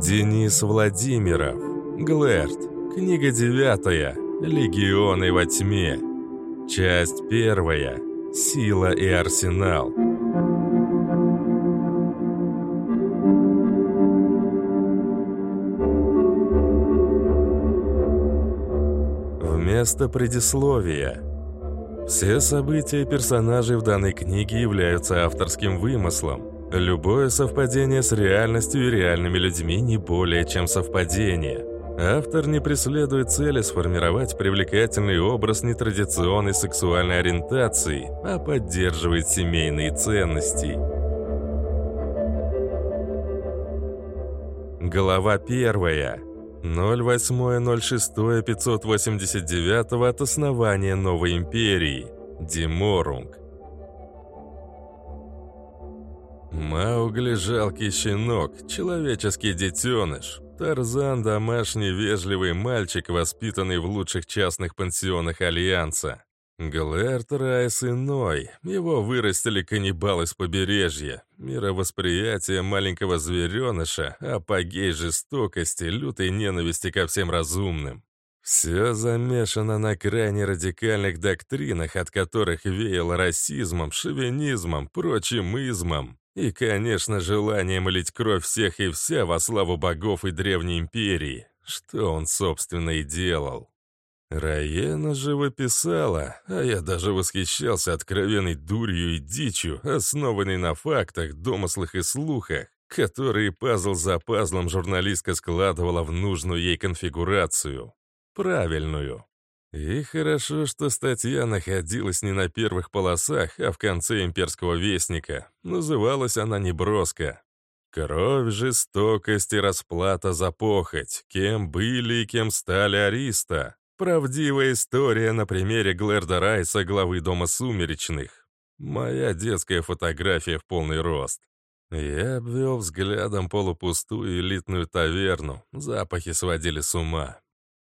Денис Владимиров. Глэрт. Книга девятая. Легионы во тьме. Часть первая. Сила и арсенал. Вместо предисловия. Все события и персонажи в данной книге являются авторским вымыслом. Любое совпадение с реальностью и реальными людьми не более чем совпадение. Автор не преследует цели сформировать привлекательный образ нетрадиционной сексуальной ориентации, а поддерживает семейные ценности. Глава первая. 08.06.589 от основания новой империи. Диморунг. Маугли – жалкий щенок, человеческий детеныш. Тарзан – домашний вежливый мальчик, воспитанный в лучших частных пансионах Альянса. Глэрт Райс иной. Его вырастили каннибалы с побережья. Мировосприятие маленького звереныша, апогей жестокости, лютой ненависти ко всем разумным. Все замешано на крайне радикальных доктринах, от которых веяло расизмом, шовинизмом, прочим измом. И, конечно, желанием лить кровь всех и вся во славу богов и Древней Империи, что он, собственно, и делал. Раена живописала, а я даже восхищался откровенной дурью и дичью, основанной на фактах, домыслах и слухах, которые пазл за пазлом журналистка складывала в нужную ей конфигурацию. Правильную. И хорошо, что статья находилась не на первых полосах, а в конце имперского вестника. Называлась она неброско. «Кровь, жестокость и расплата за похоть. Кем были и кем стали Ариста?» Правдивая история на примере Глэрда Райса, главы Дома Сумеречных. Моя детская фотография в полный рост. Я обвел взглядом полупустую элитную таверну. Запахи сводили с ума.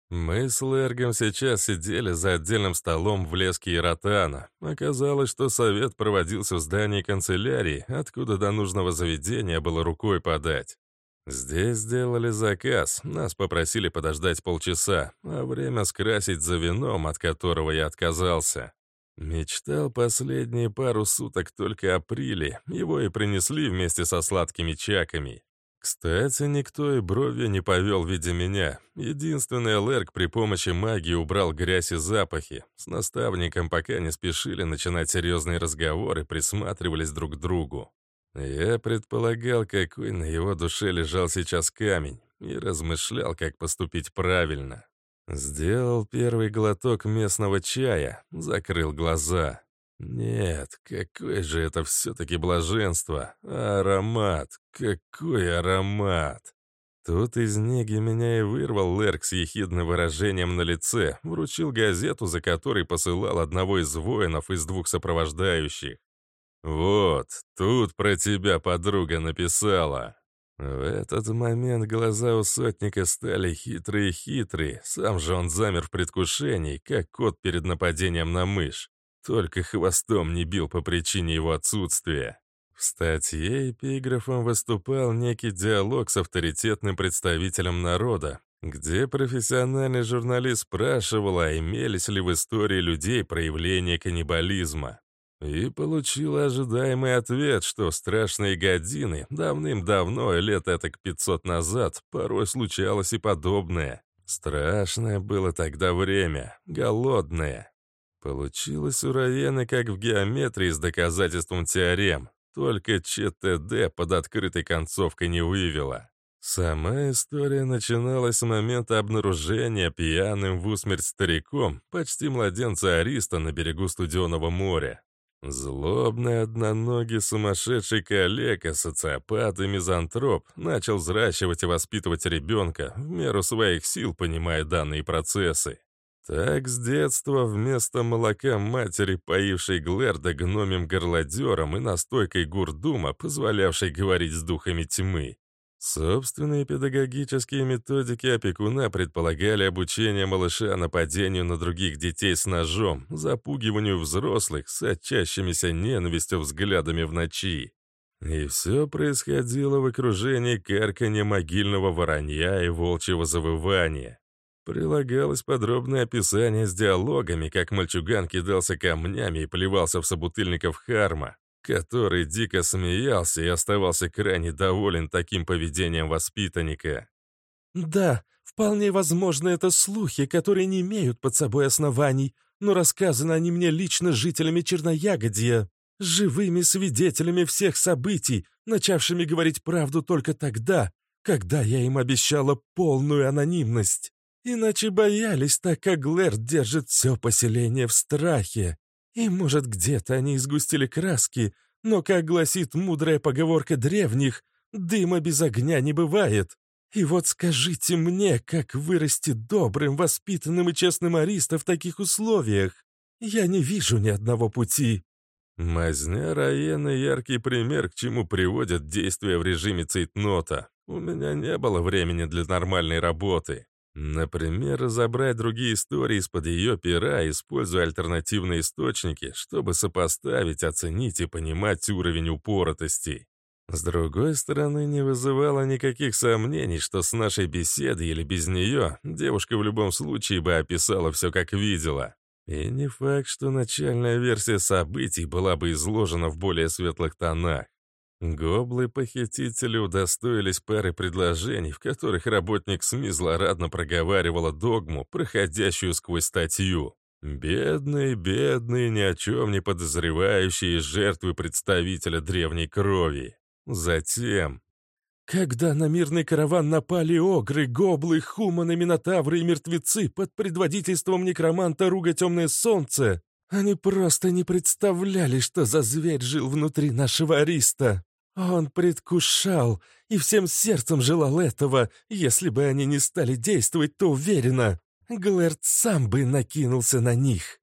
Мы с Лергом сейчас сидели за отдельным столом в леске Иротана. Оказалось, что совет проводился в здании канцелярии, откуда до нужного заведения было рукой подать. Здесь сделали заказ, нас попросили подождать полчаса, а время скрасить за вином, от которого я отказался. Мечтал последние пару суток только апреле, его и принесли вместе со сладкими чаками. Кстати, никто и брови не повел в виде меня. Единственный Лерк при помощи магии убрал грязь и запахи. С наставником пока не спешили начинать серьезные разговоры, присматривались друг к другу. Я предполагал, какой на его душе лежал сейчас камень, и размышлял, как поступить правильно. Сделал первый глоток местного чая, закрыл глаза. Нет, какое же это все-таки блаженство. Аромат, какой аромат. Тут из неги меня и вырвал Лерк с ехидным выражением на лице, вручил газету, за которой посылал одного из воинов из двух сопровождающих. «Вот, тут про тебя подруга написала». В этот момент глаза у сотника стали хитрые-хитрые, сам же он замер в предвкушении, как кот перед нападением на мышь. Только хвостом не бил по причине его отсутствия. В статье эпиграфом выступал некий диалог с авторитетным представителем народа, где профессиональный журналист спрашивал, а имелись ли в истории людей проявления каннибализма. И получила ожидаемый ответ, что страшные годины давным-давно, лет этак 500 назад, порой случалось и подобное. Страшное было тогда время, голодное. Получилось у Равены, как в геометрии с доказательством теорем, только ЧТД под открытой концовкой не вывела. Сама история начиналась с момента обнаружения пьяным в усмерть стариком, почти младенца Ариста на берегу Студенного моря. Злобный одноногий сумасшедший калека, социопат и мизантроп начал взращивать и воспитывать ребенка, в меру своих сил понимая данные процессы. Так с детства вместо молока матери, поившей Глэрда гномим горлодером и настойкой гурдума, позволявшей говорить с духами тьмы, Собственные педагогические методики опекуна предполагали обучение малыша нападению на других детей с ножом, запугиванию взрослых с отчащимися ненавистью взглядами в ночи. И все происходило в окружении карканья могильного воронья и волчьего завывания. Прилагалось подробное описание с диалогами, как мальчуган кидался камнями и плевался в собутыльников Харма, который дико смеялся и оставался крайне доволен таким поведением воспитанника. «Да, вполне возможно, это слухи, которые не имеют под собой оснований, но рассказаны они мне лично жителями Черноягодья живыми свидетелями всех событий, начавшими говорить правду только тогда, когда я им обещала полную анонимность. Иначе боялись, так как Глэр держит все поселение в страхе. И, может, где-то они изгустили краски, но, как гласит мудрая поговорка древних, дыма без огня не бывает. И вот скажите мне, как вырасти добрым, воспитанным и честным ариста в таких условиях? Я не вижу ни одного пути. Мазня Раена — яркий пример, к чему приводят действия в режиме цейтнота. У меня не было времени для нормальной работы. Например, разобрать другие истории из-под ее пера, используя альтернативные источники, чтобы сопоставить, оценить и понимать уровень упоротости. С другой стороны, не вызывало никаких сомнений, что с нашей беседы или без нее девушка в любом случае бы описала все, как видела. И не факт, что начальная версия событий была бы изложена в более светлых тонах. Гоблы-похитители удостоились пары предложений, в которых работник СМИ злорадно проговаривала догму, проходящую сквозь статью. Бедные, бедные, ни о чем не подозревающие жертвы представителя древней крови. Затем когда на мирный караван напали огры, гоблы, хуманы, минотавры и мертвецы под предводительством некроманта Руга Темное Солнце, они просто не представляли, что за зверь жил внутри нашего ариста. Он предвкушал и всем сердцем желал этого. Если бы они не стали действовать, то уверенно, Глэрд сам бы накинулся на них.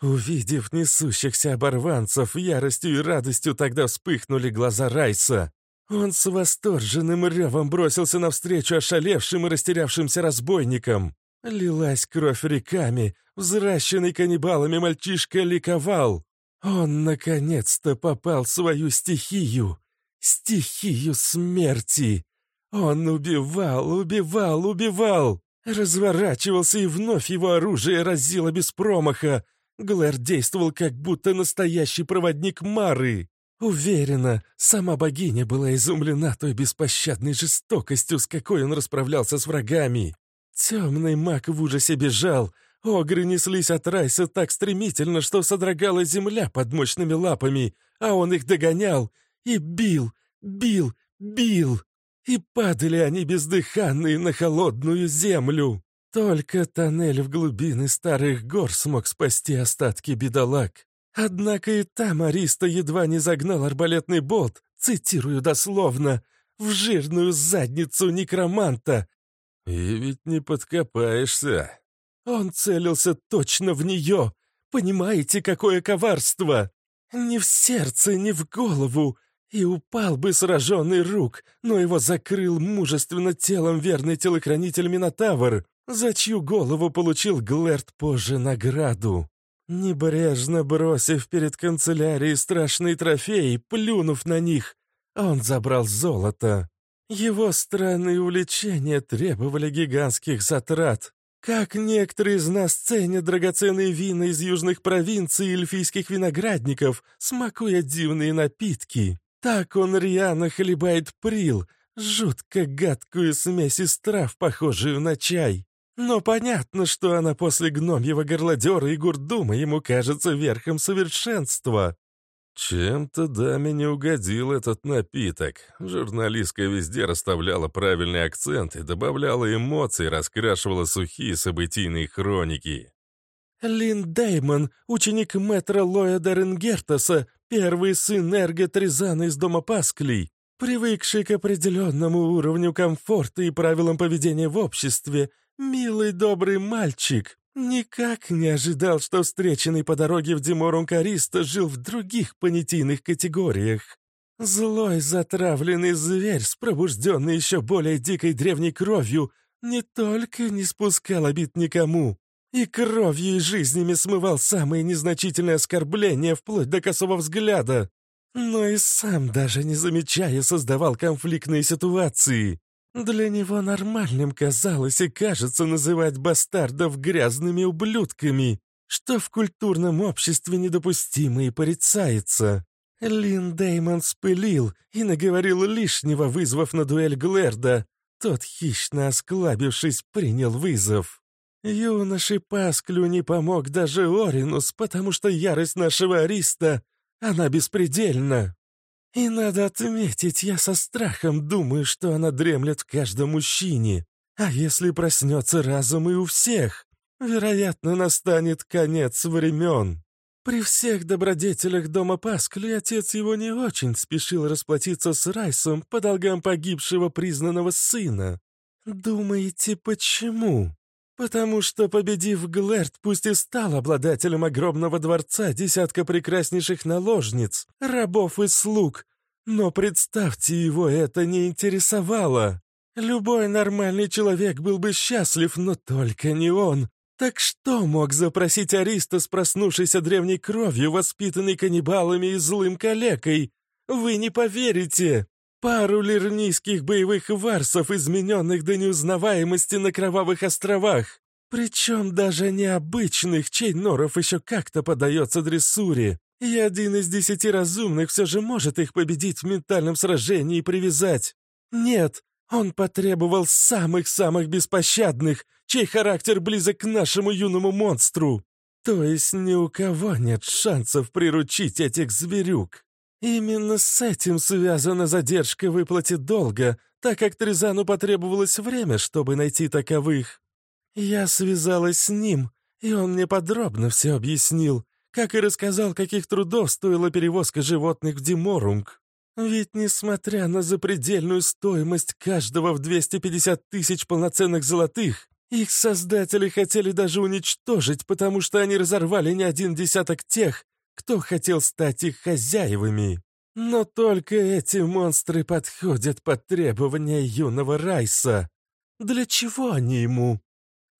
Увидев несущихся оборванцев, яростью и радостью тогда вспыхнули глаза Райса. Он с восторженным ревом бросился навстречу ошалевшим и растерявшимся разбойникам. Лилась кровь реками, взращенный каннибалами мальчишка ликовал. Он наконец-то попал в свою стихию. Стихию смерти. Он убивал, убивал, убивал. Разворачивался, и вновь его оружие разило без промаха. Глэр действовал как будто настоящий проводник Мары. Уверена, сама богиня была изумлена той беспощадной жестокостью, с какой он расправлялся с врагами. Темный маг в ужасе бежал. Огры неслись от Райса так стремительно, что содрогала земля под мощными лапами, а он их догонял и бил, бил, бил. И падали они бездыханные на холодную землю. Только тоннель в глубины старых гор смог спасти остатки бедолаг. Однако и там Ариста едва не загнал арбалетный болт, цитирую дословно, в жирную задницу некроманта. И ведь не подкопаешься. Он целился точно в нее. Понимаете, какое коварство? Не в сердце, не в голову. И упал бы сраженный рук, но его закрыл мужественно телом верный телохранитель Минотавр, за чью голову получил Глэрт позже награду. Небрежно бросив перед канцелярией страшные трофеи, плюнув на них, он забрал золото. Его странные увлечения требовали гигантских затрат. Как некоторые из нас ценят драгоценные вина из южных провинций и эльфийских виноградников, смакуя дивные напитки, так он рьяно хлебает прил, жутко гадкую смесь из трав, похожую на чай. Но понятно, что она после гномьего горлодера и гурдума ему кажется верхом совершенства. Чем-то даме не угодил этот напиток. Журналистка везде расставляла правильный акцент и добавляла эмоций, раскрашивала сухие событийные хроники. Лин Деймон, ученик мэтра Лоя Деренгертаса, первый сын Эрго Тризана из дома Пасклей, привыкший к определенному уровню комфорта и правилам поведения в обществе, «Милый добрый мальчик, никак не ожидал, что встреченный по дороге в Диморум Кариста жил в других понятийных категориях. Злой затравленный зверь, с еще более дикой древней кровью, не только не спускал обид никому, и кровью и жизнями смывал самые незначительные оскорбления вплоть до косого взгляда. но и сам, даже не замечая, создавал конфликтные ситуации. Для него нормальным казалось и кажется называть бастардов грязными ублюдками, что в культурном обществе недопустимо и порицается. Лин Деймон спылил и наговорил лишнего, вызвав на дуэль Глэрда. Тот, хищно осклабившись, принял вызов. Юноше Пасклю не помог даже Оринус, потому что ярость нашего Ариста, она беспредельна. И надо отметить, я со страхом думаю, что она дремлет в каждом мужчине. А если проснется разум и у всех, вероятно, настанет конец времен. При всех добродетелях дома Паскли отец его не очень спешил расплатиться с Райсом по долгам погибшего признанного сына. Думаете, почему? Потому что, победив Глэрт, пусть и стал обладателем огромного дворца, десятка прекраснейших наложниц, рабов и слуг, но представьте, его это не интересовало. Любой нормальный человек был бы счастлив, но только не он. Так что мог запросить Аристос, проснувшийся древней кровью, воспитанный каннибалами и злым калекой? Вы не поверите! Пару лирнийских боевых варсов, измененных до неузнаваемости на Кровавых островах. Причем даже необычных, чей норов еще как-то подается дрессуре. И один из десяти разумных все же может их победить в ментальном сражении и привязать. Нет, он потребовал самых-самых беспощадных, чей характер близок к нашему юному монстру. То есть ни у кого нет шансов приручить этих зверюк. Именно с этим связана задержка выплаты долга, так как Тризану потребовалось время, чтобы найти таковых. Я связалась с ним, и он мне подробно все объяснил, как и рассказал, каких трудов стоила перевозка животных в Диморунг. Ведь, несмотря на запредельную стоимость каждого в 250 тысяч полноценных золотых, их создатели хотели даже уничтожить, потому что они разорвали не один десяток тех, кто хотел стать их хозяевами. Но только эти монстры подходят под требования юного Райса. Для чего они ему?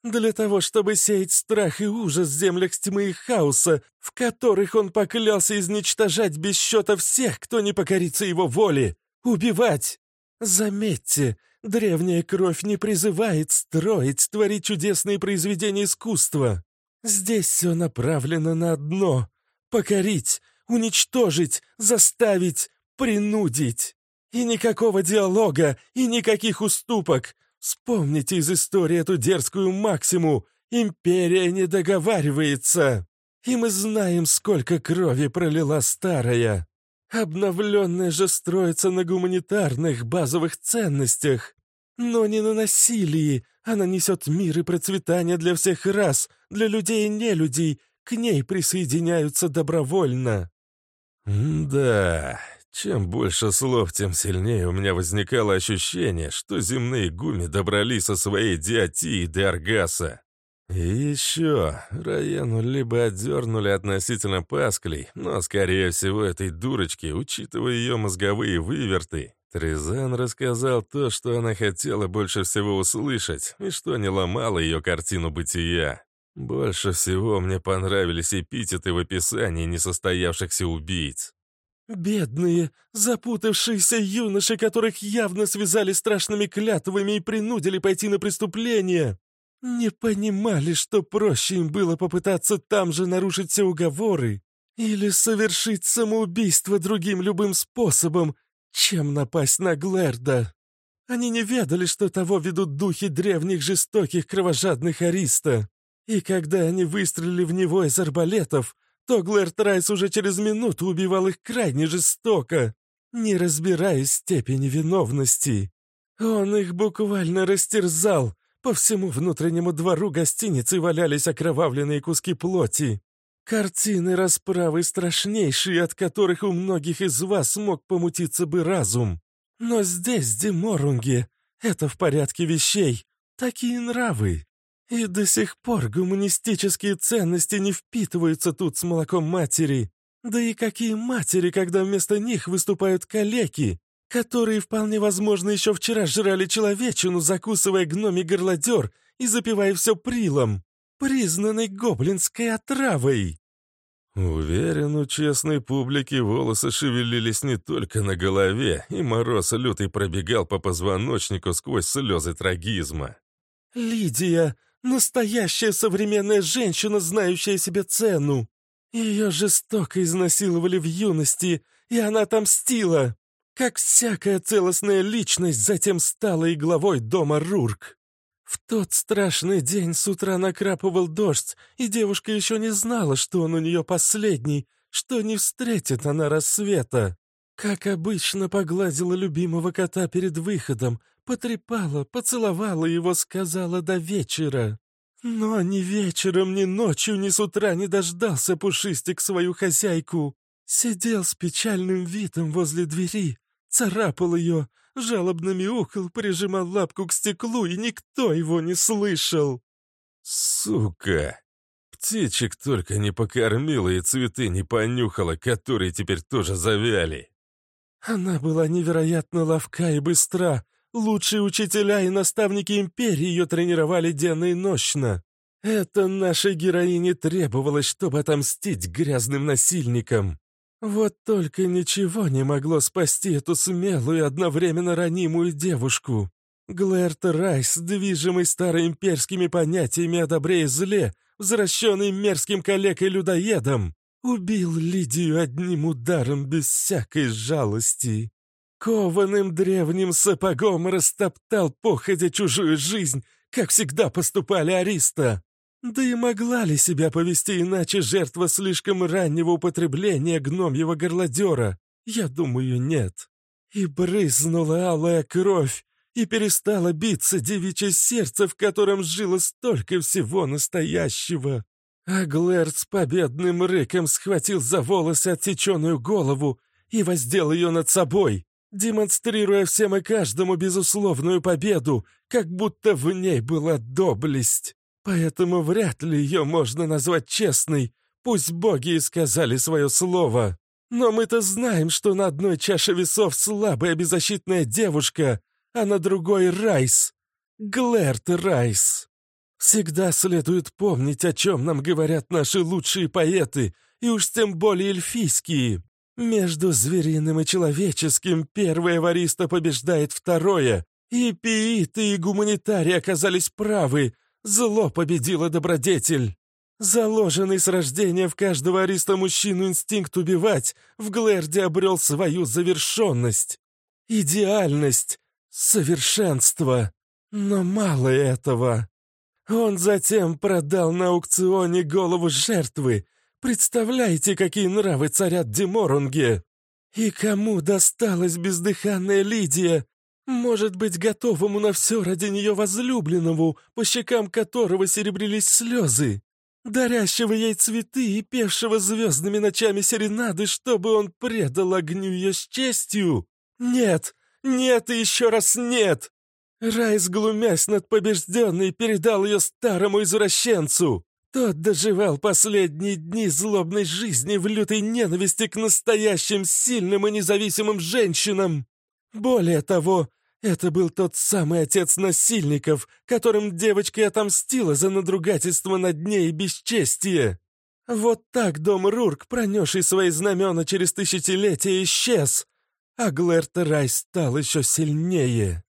Для того, чтобы сеять страх и ужас в землях тьмы и хаоса, в которых он поклялся изничтожать без счета всех, кто не покорится его воле. Убивать! Заметьте, древняя кровь не призывает строить, творить чудесные произведения искусства. Здесь все направлено на одно Покорить, уничтожить, заставить, принудить. И никакого диалога, и никаких уступок. Вспомните из истории эту дерзкую максиму. Империя не договаривается. И мы знаем, сколько крови пролила старая. Обновленная же строится на гуманитарных базовых ценностях. Но не на насилии. Она несет мир и процветание для всех рас, для людей и нелюдей, к ней присоединяются добровольно». «Да, чем больше слов, тем сильнее у меня возникало ощущение, что земные гуми добрались со своей диатии до Аргаса. И еще, Раяну либо отдернули относительно Пасклей, но, скорее всего, этой дурочки, учитывая ее мозговые выверты, Тризан рассказал то, что она хотела больше всего услышать, и что не ломало ее картину бытия. Больше всего мне понравились эпитеты в описании несостоявшихся убийц. «Бедные, запутавшиеся юноши, которых явно связали страшными клятвами и принудили пойти на преступление, не понимали, что проще им было попытаться там же нарушить все уговоры или совершить самоубийство другим любым способом, чем напасть на Глэрда. Они не ведали, что того ведут духи древних жестоких кровожадных Ариста. И когда они выстрелили в него из арбалетов, то Глэр Трайс уже через минуту убивал их крайне жестоко, не разбирая степени виновности. Он их буквально растерзал. По всему внутреннему двору гостиницы валялись окровавленные куски плоти. Картины расправы страшнейшие, от которых у многих из вас мог помутиться бы разум. Но здесь, Деморунге, это в порядке вещей. Такие нравы. И до сих пор гуманистические ценности не впитываются тут с молоком матери. Да и какие матери, когда вместо них выступают калеки, которые вполне возможно еще вчера жрали человечину, закусывая гноми горлодер и запивая все прилом, признанной гоблинской отравой. Уверен, у честной публики волосы шевелились не только на голове, и мороз лютый пробегал по позвоночнику сквозь слезы трагизма. «Лидия! Настоящая современная женщина, знающая себе цену! Ее жестоко изнасиловали в юности, и она отомстила! Как всякая целостная личность затем стала и главой дома Рурк!» В тот страшный день с утра накрапывал дождь, и девушка еще не знала, что он у нее последний, что не встретит она рассвета. Как обычно, погладила любимого кота перед выходом, потрепала, поцеловала его, сказала до вечера. Но ни вечером, ни ночью, ни с утра не дождался Пушистик свою хозяйку. Сидел с печальным видом возле двери, царапал ее, жалобно мяукал, прижимал лапку к стеклу, и никто его не слышал. «Сука! Птичек только не покормила и цветы не понюхала, которые теперь тоже завяли!» Она была невероятно ловка и быстра. Лучшие учителя и наставники империи ее тренировали денно и нощно. Это нашей героине требовалось, чтобы отомстить грязным насильникам. Вот только ничего не могло спасти эту смелую и одновременно ранимую девушку. Глэрт Райс, движимый староимперскими понятиями о добре и зле, возвращенный мерзким калекой-людоедом, убил Лидию одним ударом без всякой жалости. Кованым древним сапогом растоптал походя чужую жизнь, как всегда поступали Ариста. Да и могла ли себя повести иначе жертва слишком раннего употребления гномьего горлодера? Я думаю, нет. И брызнула алая кровь, и перестало биться девичье сердце, в котором жило столько всего настоящего. А Глэр с победным рыком схватил за волосы отсеченную голову и воздел ее над собой, демонстрируя всем и каждому безусловную победу, как будто в ней была доблесть. Поэтому вряд ли ее можно назвать честной, пусть боги и сказали свое слово. Но мы-то знаем, что на одной чаше весов слабая беззащитная девушка, а на другой — Райс. Глэрт Райс. Всегда следует помнить, о чем нам говорят наши лучшие поэты, и уж тем более эльфийские. Между звериным и человеческим первое вариста побеждает второе, и пииты и гуманитарии оказались правы, Зло победило добродетель. Заложенный с рождения в каждого ариста мужчину инстинкт убивать в Глэрде обрел свою завершенность. Идеальность, совершенство. Но мало этого. Он затем продал на аукционе голову жертвы. Представляете, какие нравы царят Деморунге? И кому досталась бездыханная Лидия, может быть, готовому на все ради нее возлюбленному, по щекам которого серебрились слезы, дарящего ей цветы и певшего звездными ночами серенады, чтобы он предал огню ее с честью? Нет, нет и еще раз нет! Райс, глумясь над побежденной, передал ее старому извращенцу. Тот доживал последние дни злобной жизни в лютой ненависти к настоящим сильным и независимым женщинам. Более того, это был тот самый отец насильников, которым девочка отомстила за надругательство над ней и бесчестие. Вот так дом Рурк, пронесший свои знамена через тысячелетия, исчез, а Глэрт Рай стал еще сильнее.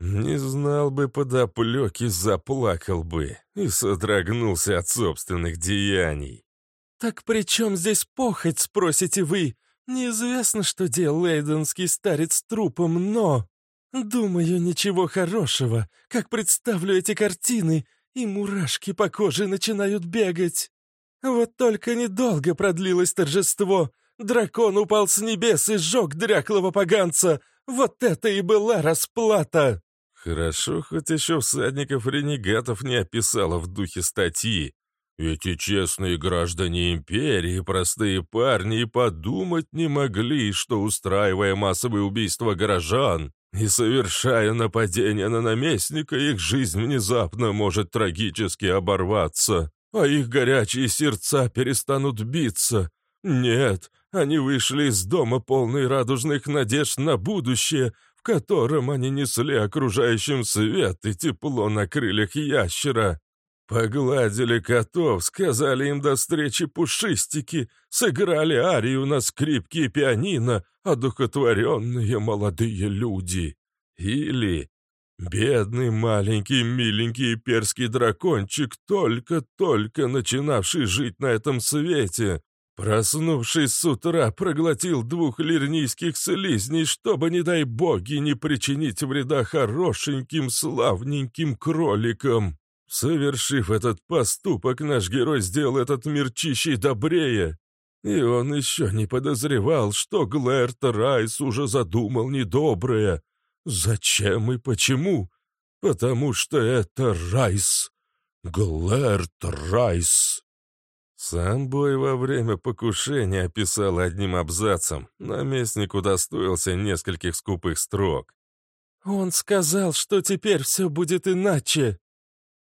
Не знал бы подоплеки, заплакал бы и содрогнулся от собственных деяний. «Так при чем здесь похоть?» — спросите вы. Неизвестно, что делал Эйденский старец трупом, но... Думаю, ничего хорошего. Как представлю эти картины, и мурашки по коже начинают бегать. Вот только недолго продлилось торжество. Дракон упал с небес и сжег дряклого поганца. Вот это и была расплата. Хорошо, хоть еще всадников-ренегатов не описала в духе статьи. Эти честные граждане империи, простые парни, и подумать не могли, что, устраивая массовые убийства горожан и совершая нападение на наместника, их жизнь внезапно может трагически оборваться, а их горячие сердца перестанут биться. Нет, они вышли из дома полные радужных надежд на будущее, в котором они несли окружающим свет и тепло на крыльях ящера. Погладили котов, сказали им до встречи пушистики, сыграли арию на скрипке и пианино, одухотворенные молодые люди. Или бедный маленький миленький перский дракончик, только-только начинавший жить на этом свете, проснувшись с утра, проглотил двух лирнийских слизней, чтобы, не дай боги, не причинить вреда хорошеньким славненьким кроликам. Совершив этот поступок, наш герой сделал этот мир чище и добрее. И он еще не подозревал, что Глэрт Райс уже задумал недоброе. Зачем и почему? Потому что это Райс. Глэрт Райс. Сам бой во время покушения описал одним абзацем. Наместник удостоился нескольких скупых строк. «Он сказал, что теперь все будет иначе»,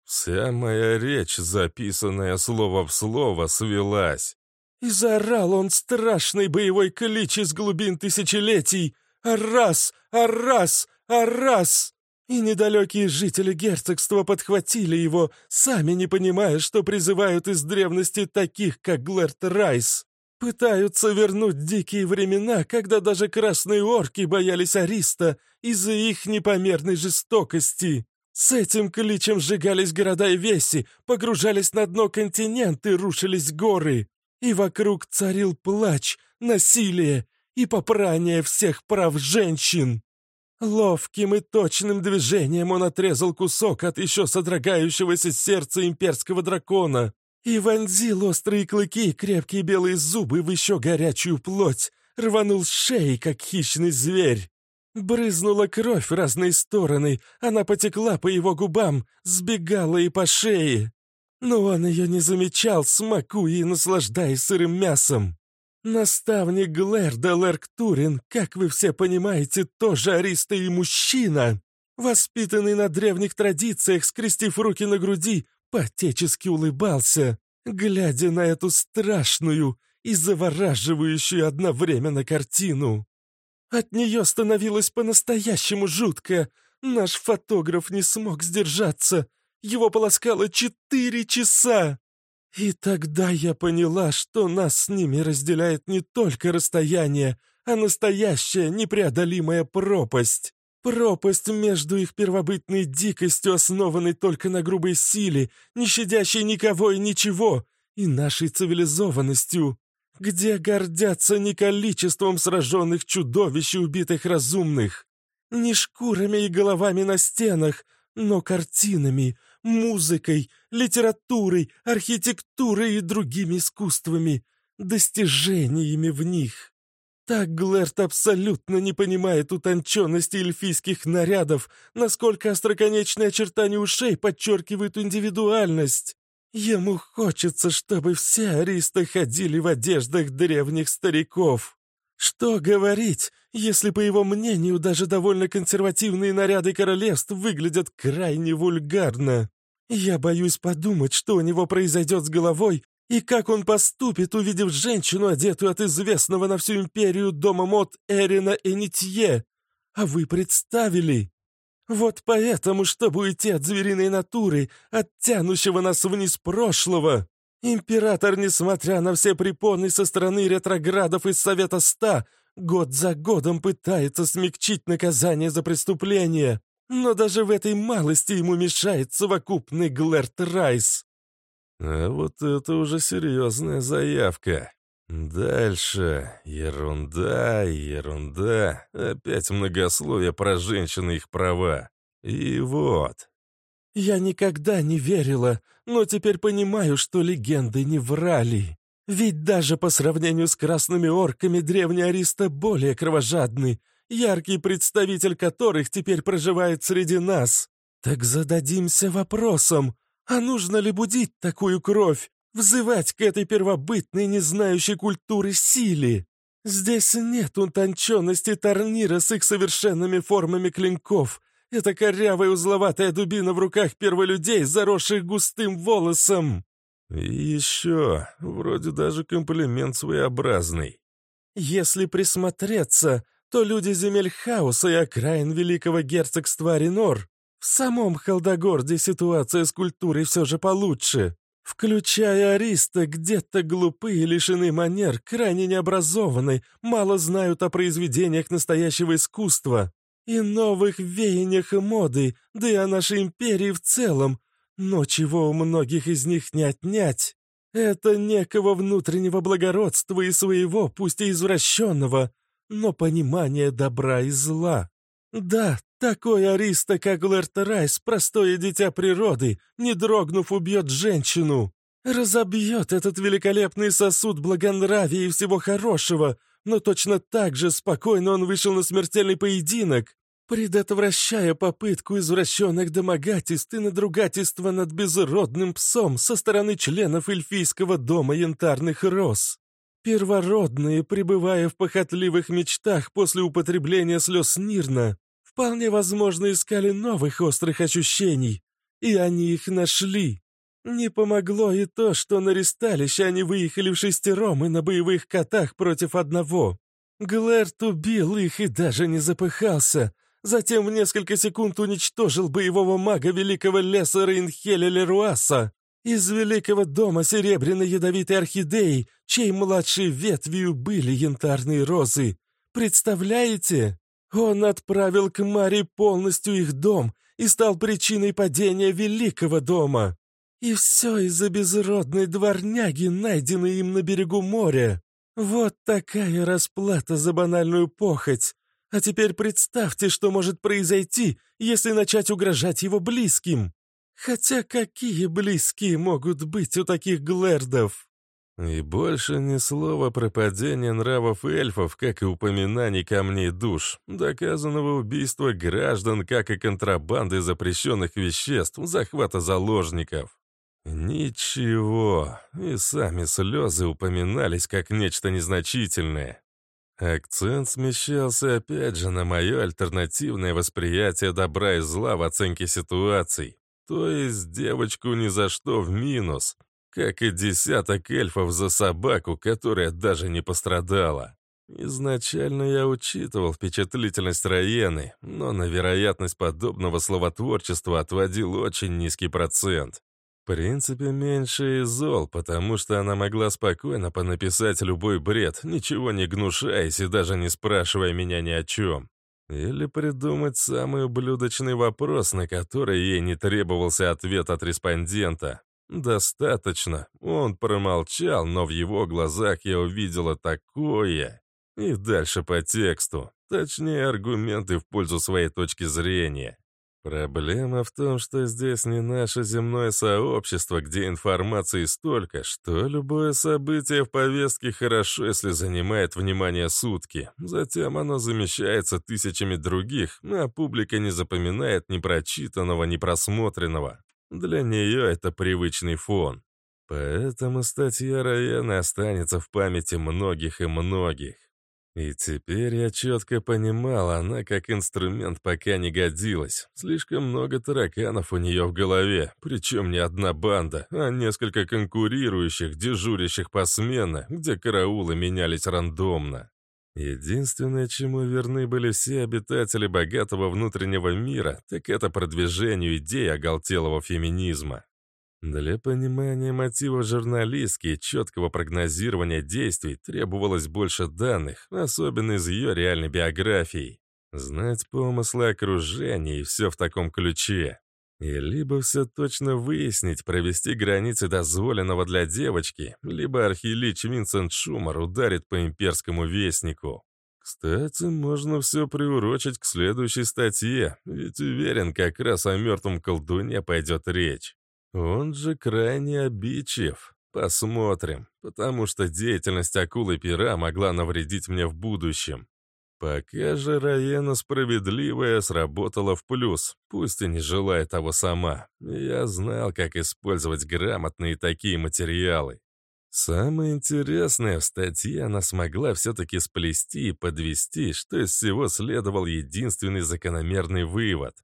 Вся моя речь, записанная слово в слово, свелась. И заорал он страшный боевой клич из глубин тысячелетий. «Аррас! Аррас! Аррас!» И недалекие жители герцогства подхватили его, сами не понимая, что призывают из древности таких, как Глэрт Райс. Пытаются вернуть дикие времена, когда даже красные орки боялись Ариста из-за их непомерной жестокости. С этим кличем сжигались города и веси, погружались на дно континенты, рушились горы. И вокруг царил плач, насилие и попрание всех прав женщин. Ловким и точным движением он отрезал кусок от еще содрогающегося сердца имперского дракона и вонзил острые клыки и крепкие белые зубы в еще горячую плоть, рванул с шеи, как хищный зверь. Брызнула кровь в разные стороны, она потекла по его губам, сбегала и по шее. Но он ее не замечал, смакуя и наслаждаясь сырым мясом. Наставник Глэрда Лерктурин, как вы все понимаете, тоже ариста и мужчина. Воспитанный на древних традициях, скрестив руки на груди, потечески улыбался, глядя на эту страшную и завораживающую одновременно картину. От нее становилось по-настоящему жутко. Наш фотограф не смог сдержаться. Его полоскало четыре часа. И тогда я поняла, что нас с ними разделяет не только расстояние, а настоящая непреодолимая пропасть. Пропасть между их первобытной дикостью, основанной только на грубой силе, не щадящей никого и ничего, и нашей цивилизованностью где гордятся не количеством сраженных чудовищ и убитых разумных, не шкурами и головами на стенах, но картинами, музыкой, литературой, архитектурой и другими искусствами, достижениями в них. Так Глэрт абсолютно не понимает утонченности эльфийских нарядов, насколько остроконечные очертания ушей подчеркивают индивидуальность. Ему хочется, чтобы все аристы ходили в одеждах древних стариков. Что говорить, если, по его мнению, даже довольно консервативные наряды королевств выглядят крайне вульгарно? Я боюсь подумать, что у него произойдет с головой, и как он поступит, увидев женщину, одетую от известного на всю империю дома мод Эрина Энитье. А вы представили? Вот поэтому, чтобы уйти от звериной натуры, от тянущего нас вниз прошлого, император, несмотря на все препоны со стороны ретроградов из Совета Ста, год за годом пытается смягчить наказание за преступление. Но даже в этой малости ему мешает совокупный Глэрт Райс. А вот это уже серьезная заявка. Дальше. Ерунда, ерунда. Опять многословие про женщин и их права. И вот. Я никогда не верила, но теперь понимаю, что легенды не врали. Ведь даже по сравнению с красными орками древние ариста более кровожадны, яркий представитель которых теперь проживает среди нас. Так зададимся вопросом, а нужно ли будить такую кровь? взывать к этой первобытной, не знающей культуры силе. Здесь нет утонченности Торнира с их совершенными формами клинков. Это корявая узловатая дубина в руках перволюдей, заросших густым волосом. И еще, вроде даже комплимент своеобразный. Если присмотреться, то люди земель хаоса и окраин великого герцогства Аринор В самом Халдогорде ситуация с культурой все же получше. Включая ариста, где-то глупые, лишены манер, крайне необразованы, мало знают о произведениях настоящего искусства и новых веяниях и моды, да и о нашей империи в целом. Но чего у многих из них не отнять? Это некого внутреннего благородства и своего, пусть и извращенного, но понимания добра и зла. Да, такой ариста, как Лертерайс, простое дитя природы, не дрогнув, убьет женщину. Разобьет этот великолепный сосуд благонравия и всего хорошего, но точно так же спокойно он вышел на смертельный поединок, предотвращая попытку извращенных домогательств и надругательства над безродным псом со стороны членов эльфийского дома янтарных роз. Первородные, пребывая в похотливых мечтах после употребления слез Нирна, вполне возможно искали новых острых ощущений, и они их нашли. Не помогло и то, что на ресталище они выехали в шестером и на боевых котах против одного. Глэрт убил их и даже не запыхался, затем в несколько секунд уничтожил боевого мага великого леса Рейнхеля Леруаса из великого дома серебряной ядовитой орхидеи, чьей младшей ветвью были янтарные розы. Представляете? Он отправил к Маре полностью их дом и стал причиной падения великого дома. И все из-за безродной дворняги, найденной им на берегу моря. Вот такая расплата за банальную похоть. А теперь представьте, что может произойти, если начать угрожать его близким. Хотя какие близкие могут быть у таких глэрдов? И больше ни слова про падение нравов эльфов, как и упоминаний камней душ, доказанного убийства граждан, как и контрабанды запрещенных веществ, захвата заложников. Ничего, и сами слезы упоминались как нечто незначительное. Акцент смещался опять же на мое альтернативное восприятие добра и зла в оценке ситуаций. То есть девочку ни за что в минус, как и десяток эльфов за собаку, которая даже не пострадала. Изначально я учитывал впечатлительность Раены, но на вероятность подобного словотворчества отводил очень низкий процент. Принципе, меньше и зол, потому что она могла спокойно понаписать любой бред, ничего не гнушаясь и даже не спрашивая меня ни о чем. Или придумать самый ублюдочный вопрос, на который ей не требовался ответ от респондента. Достаточно. Он промолчал, но в его глазах я увидела такое. И дальше по тексту. Точнее, аргументы в пользу своей точки зрения. Проблема в том, что здесь не наше земное сообщество, где информации столько, что любое событие в повестке хорошо, если занимает внимание сутки. Затем оно замещается тысячами других, а публика не запоминает ни прочитанного, ни просмотренного. Для нее это привычный фон. Поэтому статья Райана останется в памяти многих и многих. И теперь я четко понимал, она как инструмент пока не годилась. Слишком много тараканов у нее в голове, причем не одна банда, а несколько конкурирующих, дежурящих посменно, где караулы менялись рандомно. Единственное, чему верны были все обитатели богатого внутреннего мира, так это продвижению идей оголтелого феминизма. Для понимания мотивов журналистки и четкого прогнозирования действий требовалось больше данных, особенно из ее реальной биографии. Знать помыслы окружения и все в таком ключе. И либо все точно выяснить, провести границы дозволенного для девочки, либо архилич Винсент Шумар ударит по имперскому вестнику. Кстати, можно все приурочить к следующей статье, ведь уверен, как раз о мертвом колдуне пойдет речь. Он же крайне обидчив. Посмотрим, потому что деятельность акулы-пера могла навредить мне в будущем. Пока же Раена справедливая сработала в плюс, пусть и не желая того сама. Я знал, как использовать грамотные такие материалы. Самое интересное, в статье она смогла все-таки сплести и подвести, что из всего следовал единственный закономерный вывод.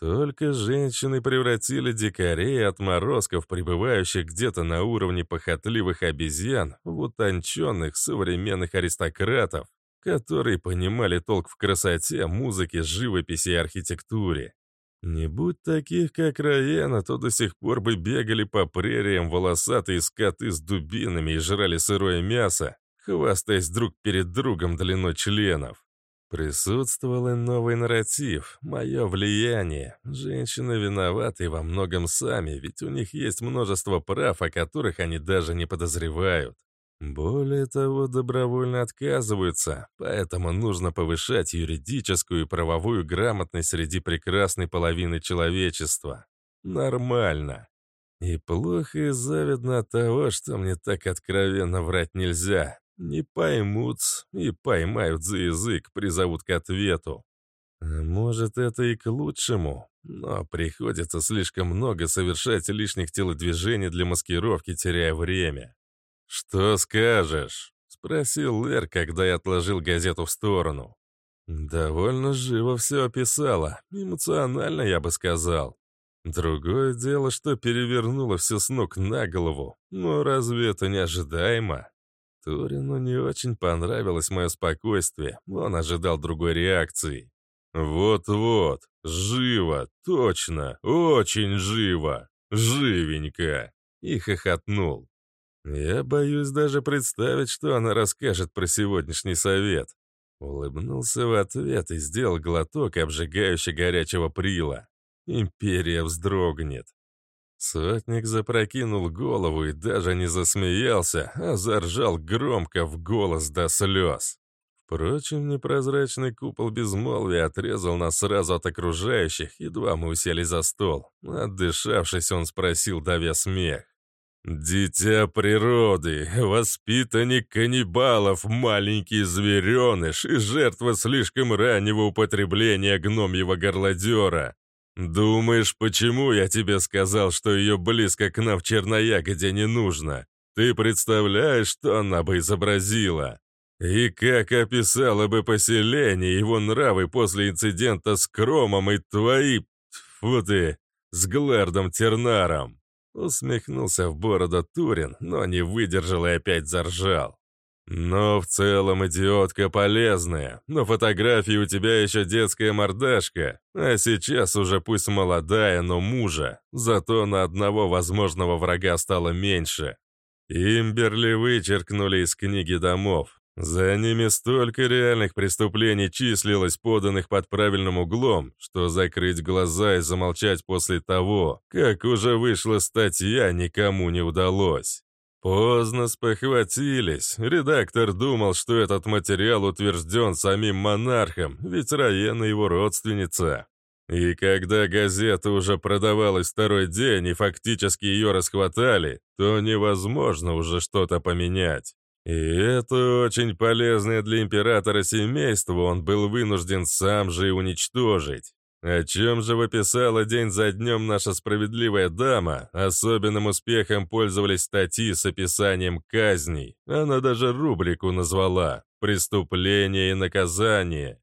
Только женщины превратили дикарей отморозков, пребывающих где-то на уровне похотливых обезьян, в утонченных современных аристократов, которые понимали толк в красоте, музыке, живописи и архитектуре. Не будь таких, как Раяна, то до сих пор бы бегали по прериям волосатые скоты с дубинами и жрали сырое мясо, хвастаясь друг перед другом длиной членов. Присутствовал и новый нарратив, мое влияние. Женщины виноваты во многом сами, ведь у них есть множество прав, о которых они даже не подозревают. Более того, добровольно отказываются, поэтому нужно повышать юридическую и правовую грамотность среди прекрасной половины человечества. Нормально. И плохо и завидно от того, что мне так откровенно врать нельзя. Не поймут и поймают за язык, призовут к ответу. Может, это и к лучшему, но приходится слишком много совершать лишних телодвижений для маскировки, теряя время. «Что скажешь?» — спросил Лэр, когда я отложил газету в сторону. Довольно живо все описала, эмоционально, я бы сказал. Другое дело, что перевернуло все с ног на голову. Но разве это не ожидаемо? Турину не очень понравилось мое спокойствие, он ожидал другой реакции. «Вот-вот, живо, точно, очень живо, живенько!» И хохотнул. Я боюсь даже представить, что она расскажет про сегодняшний совет. Улыбнулся в ответ и сделал глоток обжигающе горячего прила. Империя вздрогнет. Сотник запрокинул голову и даже не засмеялся, а заржал громко в голос до слез. Впрочем, непрозрачный купол безмолвия отрезал нас сразу от окружающих, едва мы усели за стол. Отдышавшись, он спросил, давя смех. «Дитя природы, воспитанник каннибалов, маленький звереныш и жертва слишком раннего употребления гномьего горлодера. Думаешь, почему я тебе сказал, что ее близко к нам в Черноягоде не нужно? Ты представляешь, что она бы изобразила? И как описала бы поселение, его нравы после инцидента с Кромом и твои... Фу ты, с Глэрдом Тернаром?» Усмехнулся в бороду Турин, но не выдержал и опять заржал. «Но в целом идиотка полезная. На фотографии у тебя еще детская мордашка, а сейчас уже пусть молодая, но мужа. Зато на одного возможного врага стало меньше. Имберли вычеркнули из книги домов. За ними столько реальных преступлений числилось, поданных под правильным углом, что закрыть глаза и замолчать после того, как уже вышла статья, никому не удалось. Поздно спохватились. Редактор думал, что этот материал утвержден самим монархом, ведь Раена его родственница. И когда газета уже продавалась второй день и фактически ее расхватали, то невозможно уже что-то поменять. И это очень полезное для императора семейство он был вынужден сам же и уничтожить. О чем же выписала день за днем наша справедливая дама, особенным успехом пользовались статьи с описанием казней. Она даже рубрику назвала «Преступление и наказание».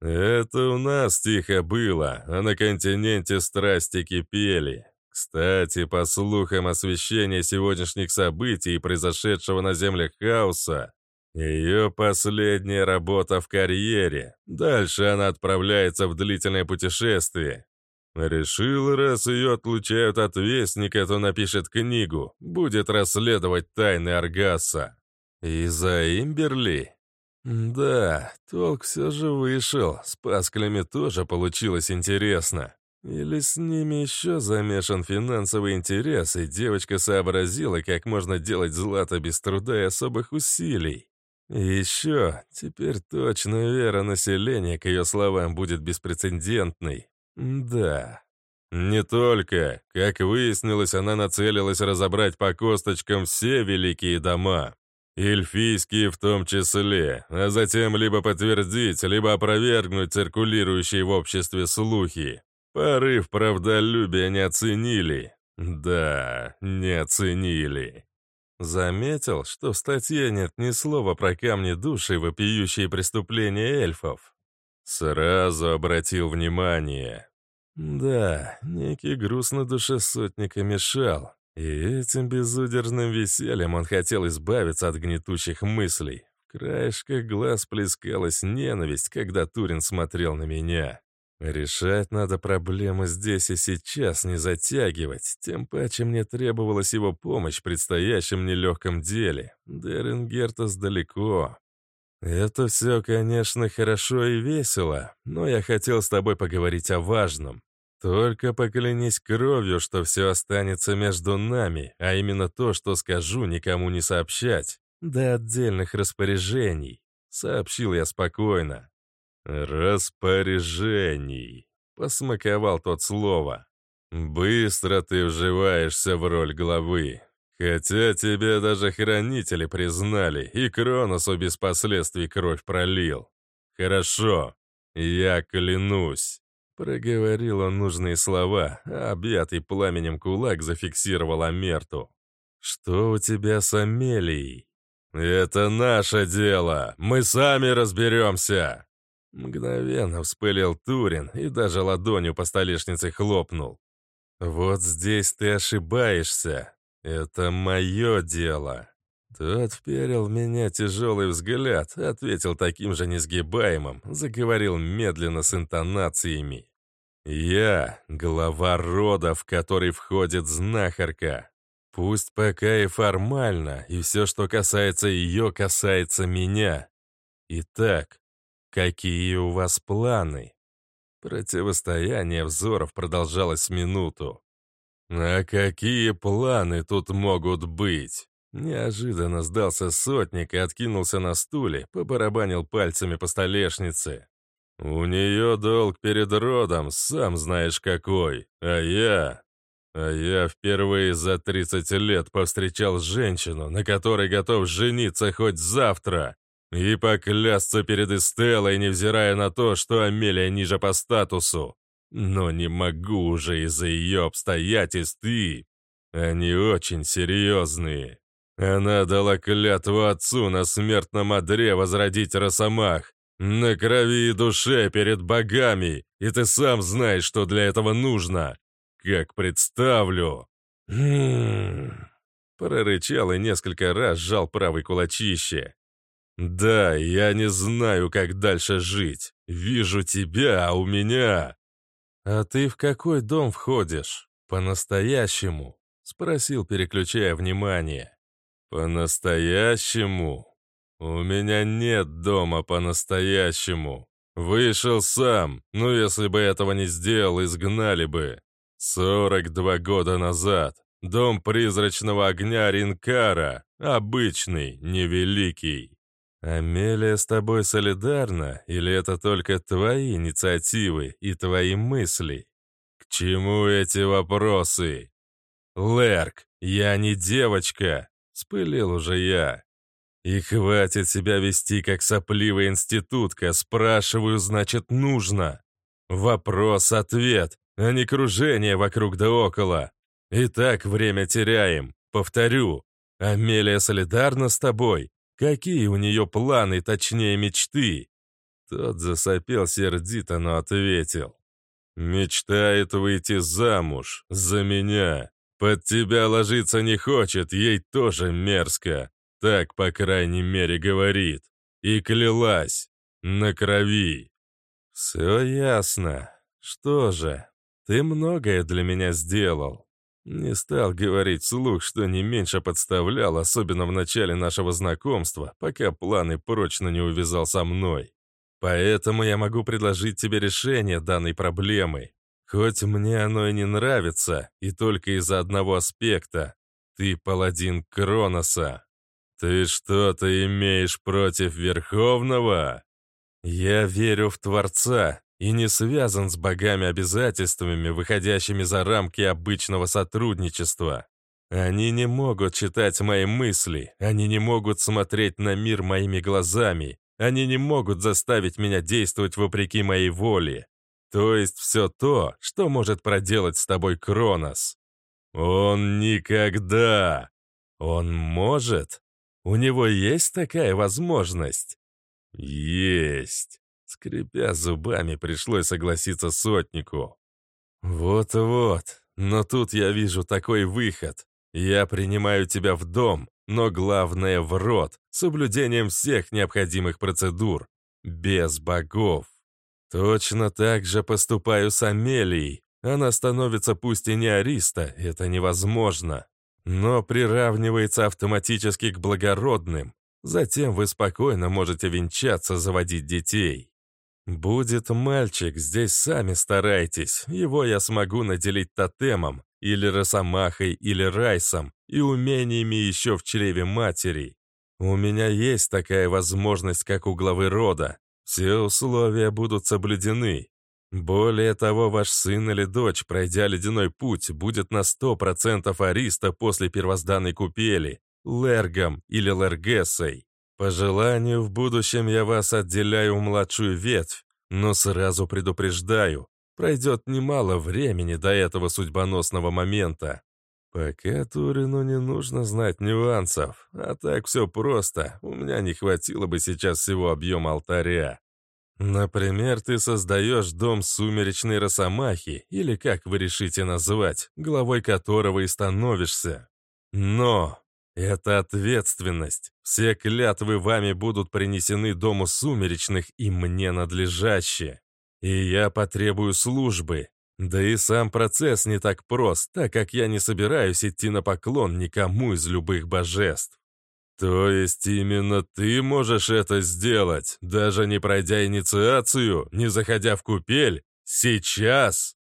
Это у нас тихо было, а на континенте страсти кипели. Кстати, по слухам освещения сегодняшних событий и произошедшего на земле хаоса, ее последняя работа в карьере. Дальше она отправляется в длительное путешествие. Решил, раз ее отлучают от Вестника, то напишет книгу, будет расследовать тайны Аргаса. Из-за Имберли? Да, толк все же вышел, с пасклями тоже получилось интересно. Или с ними еще замешан финансовый интерес, и девочка сообразила, как можно делать злато без труда и особых усилий. Еще, теперь точно вера населения к ее словам будет беспрецедентной. Да. Не только. Как выяснилось, она нацелилась разобрать по косточкам все великие дома. Эльфийские в том числе, а затем либо подтвердить, либо опровергнуть циркулирующие в обществе слухи. Порыв правдолюбия не оценили. Да, не оценили. Заметил, что в статье нет ни слова про камни души, вопиющие преступления эльфов. Сразу обратил внимание. Да, некий груз на душе сотника мешал, и этим безудержным весельем он хотел избавиться от гнетущих мыслей. В краешках глаз плескалась ненависть, когда Турин смотрел на меня. Решать надо проблемы здесь и сейчас, не затягивать. Тем паче мне требовалась его помощь в предстоящем нелегком деле. Деренгертас далеко. Это все, конечно, хорошо и весело, но я хотел с тобой поговорить о важном. Только поклянись кровью, что все останется между нами, а именно то, что скажу, никому не сообщать. До отдельных распоряжений, сообщил я спокойно. «Распоряжений», — посмаковал тот слово. «Быстро ты вживаешься в роль главы. Хотя тебе даже хранители признали, и Кроносу без последствий кровь пролил. Хорошо, я клянусь». Проговорил он нужные слова, а объятый пламенем кулак зафиксировал Амерту. «Что у тебя с Амелией?» «Это наше дело! Мы сами разберемся!» Мгновенно вспылил Турин и даже ладонью по столешнице хлопнул. «Вот здесь ты ошибаешься. Это мое дело». Тот вперил в меня тяжелый взгляд, ответил таким же несгибаемым, заговорил медленно с интонациями. «Я — глава рода, в который входит знахарка. Пусть пока и формально, и все, что касается ее, касается меня. Итак, «Какие у вас планы?» Противостояние взоров продолжалось минуту. «А какие планы тут могут быть?» Неожиданно сдался сотник и откинулся на стуле, побарабанил пальцами по столешнице. «У нее долг перед родом, сам знаешь какой, а я...» А я впервые за 30 лет повстречал женщину, на которой готов жениться хоть завтра. И поклясться перед Эстеллой, невзирая на то, что Амелия ниже по статусу. Но не могу уже из-за ее обстоятельств и... Они очень серьезные. Она дала клятву отцу на смертном одре возродить Росомах. На крови и душе перед богами. И ты сам знаешь, что для этого нужно. Как представлю. «Хм...» Прорычал и несколько раз сжал правый кулачище. «Да, я не знаю, как дальше жить. Вижу тебя, а у меня...» «А ты в какой дом входишь? По-настоящему?» — спросил, переключая внимание. «По-настоящему? У меня нет дома по-настоящему. Вышел сам, ну если бы этого не сделал, изгнали бы. 42 года назад. Дом призрачного огня Ринкара. Обычный, невеликий. «Амелия с тобой солидарна, или это только твои инициативы и твои мысли? К чему эти вопросы?» «Лерк, я не девочка!» — спылил уже я. «И хватит себя вести, как сопливая институтка. Спрашиваю, значит, нужно. Вопрос-ответ, а не кружение вокруг да около. И так время теряем. Повторю, Амелия солидарна с тобой, Какие у нее планы, точнее мечты? Тот засопел сердито, но ответил. «Мечтает выйти замуж. За меня. Под тебя ложиться не хочет, ей тоже мерзко. Так, по крайней мере, говорит. И клялась. На крови». «Все ясно. Что же, ты многое для меня сделал. Не стал говорить вслух, что не меньше подставлял, особенно в начале нашего знакомства, пока планы прочно не увязал со мной. Поэтому я могу предложить тебе решение данной проблемы. Хоть мне оно и не нравится, и только из-за одного аспекта. Ты паладин Кроноса. Ты что-то имеешь против Верховного? Я верю в Творца и не связан с богами-обязательствами, выходящими за рамки обычного сотрудничества. Они не могут читать мои мысли, они не могут смотреть на мир моими глазами, они не могут заставить меня действовать вопреки моей воле. То есть все то, что может проделать с тобой Кронос. Он никогда. Он может? У него есть такая возможность? Есть. Скрипя зубами, пришлось согласиться сотнику. «Вот-вот, но тут я вижу такой выход. Я принимаю тебя в дом, но главное в рот, с соблюдением всех необходимых процедур. Без богов. Точно так же поступаю с Амелией. Она становится пусть и не ариста, это невозможно, но приравнивается автоматически к благородным. Затем вы спокойно можете венчаться, заводить детей. Будет мальчик, здесь сами старайтесь. Его я смогу наделить тотемом, или росомахой, или райсом, и умениями еще в чреве матери. У меня есть такая возможность, как у главы рода. Все условия будут соблюдены. Более того, ваш сын или дочь, пройдя ледяной путь, будет на 100% ариста после первозданной купели, лергом или лергессой. По желанию, в будущем я вас отделяю в младшую ветвь, но сразу предупреждаю, пройдет немало времени до этого судьбоносного момента. Пока Турину не нужно знать нюансов, а так все просто, у меня не хватило бы сейчас всего объема алтаря. Например, ты создаешь дом сумеречной росомахи, или как вы решите назвать, главой которого и становишься. Но это ответственность. Все клятвы вами будут принесены дому сумеречных и мне надлежаще. И я потребую службы. Да и сам процесс не так прост, так как я не собираюсь идти на поклон никому из любых божеств. «То есть именно ты можешь это сделать, даже не пройдя инициацию, не заходя в купель? Сейчас?»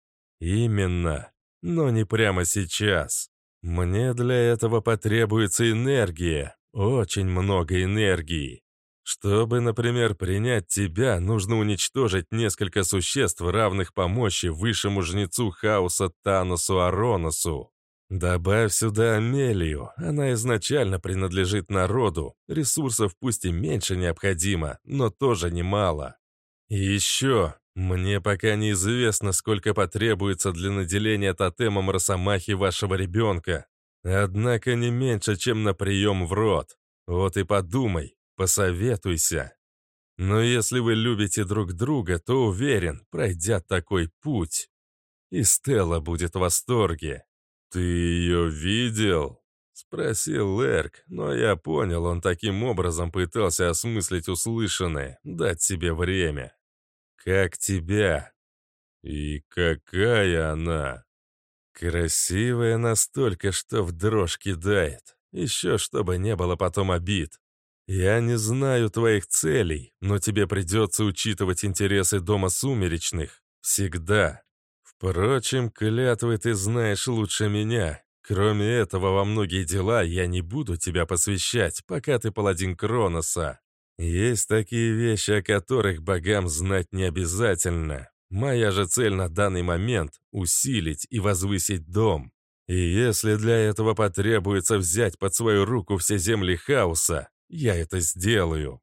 «Именно. Но не прямо сейчас. Мне для этого потребуется энергия, очень много энергии. Чтобы, например, принять тебя, нужно уничтожить несколько существ, равных по мощи высшему жнецу хаоса Таносу Ароносу. Добавь сюда Амелию, она изначально принадлежит народу, ресурсов пусть и меньше необходимо, но тоже немало. И еще, мне пока неизвестно, сколько потребуется для наделения тотемом Росомахи вашего ребенка, однако не меньше, чем на прием в рот. Вот и подумай, посоветуйся. Но если вы любите друг друга, то уверен, пройдя такой путь, и Стелла будет в восторге. «Ты ее видел?» — спросил Лерк, но я понял, он таким образом пытался осмыслить услышанное, дать себе время. «Как тебя?» «И какая она?» «Красивая настолько, что в дрожь кидает. Еще чтобы не было потом обид. Я не знаю твоих целей, но тебе придется учитывать интересы Дома Сумеречных. Всегда. Впрочем, клятвы ты знаешь лучше меня. Кроме этого, во многие дела я не буду тебя посвящать, пока ты паладин Кроноса. Есть такие вещи, о которых богам знать не обязательно. Моя же цель на данный момент — усилить и возвысить дом. И если для этого потребуется взять под свою руку все земли хаоса, я это сделаю.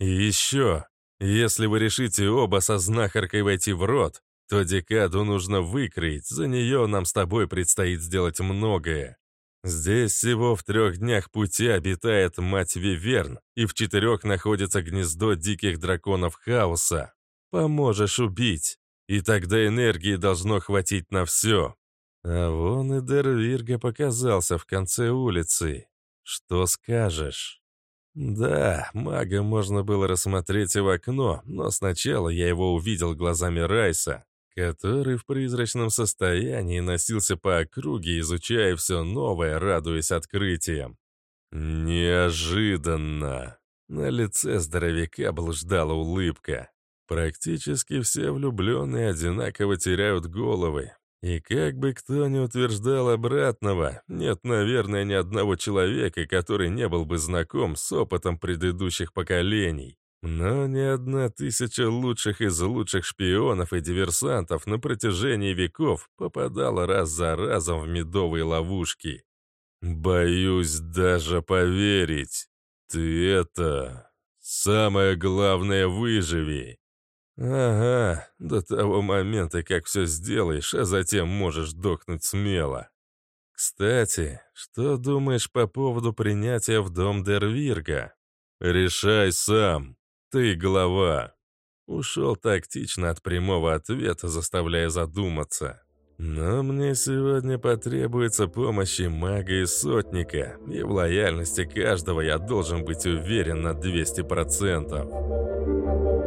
И еще, если вы решите оба со знахаркой войти в рот, то декаду нужно выкроить, за нее нам с тобой предстоит сделать многое. Здесь всего в трех днях пути обитает мать Виверн, и в четырех находится гнездо диких драконов хаоса. Поможешь убить, и тогда энергии должно хватить на все. А вон и Дервирга показался в конце улицы. Что скажешь? Да, мага можно было рассмотреть и в окно, но сначала я его увидел глазами Райса, который в призрачном состоянии носился по округе, изучая все новое, радуясь открытиям. Неожиданно. На лице здоровяка блуждала улыбка. Практически все влюбленные одинаково теряют головы. И как бы кто ни утверждал обратного, нет, наверное, ни одного человека, который не был бы знаком с опытом предыдущих поколений. Но ни одна тысяча лучших из лучших шпионов и диверсантов на протяжении веков попадала раз за разом в медовые ловушки. Боюсь даже поверить. Ты это... Самое главное, выживи. Ага, до того момента, как все сделаешь, а затем можешь дохнуть смело. Кстати, что думаешь по поводу принятия в дом Дервирга? Решай сам. «Ты глава!» Ушел тактично от прямого ответа, заставляя задуматься. Но мне сегодня потребуется помощи мага и сотника, и в лояльности каждого я должен быть уверен на 200%.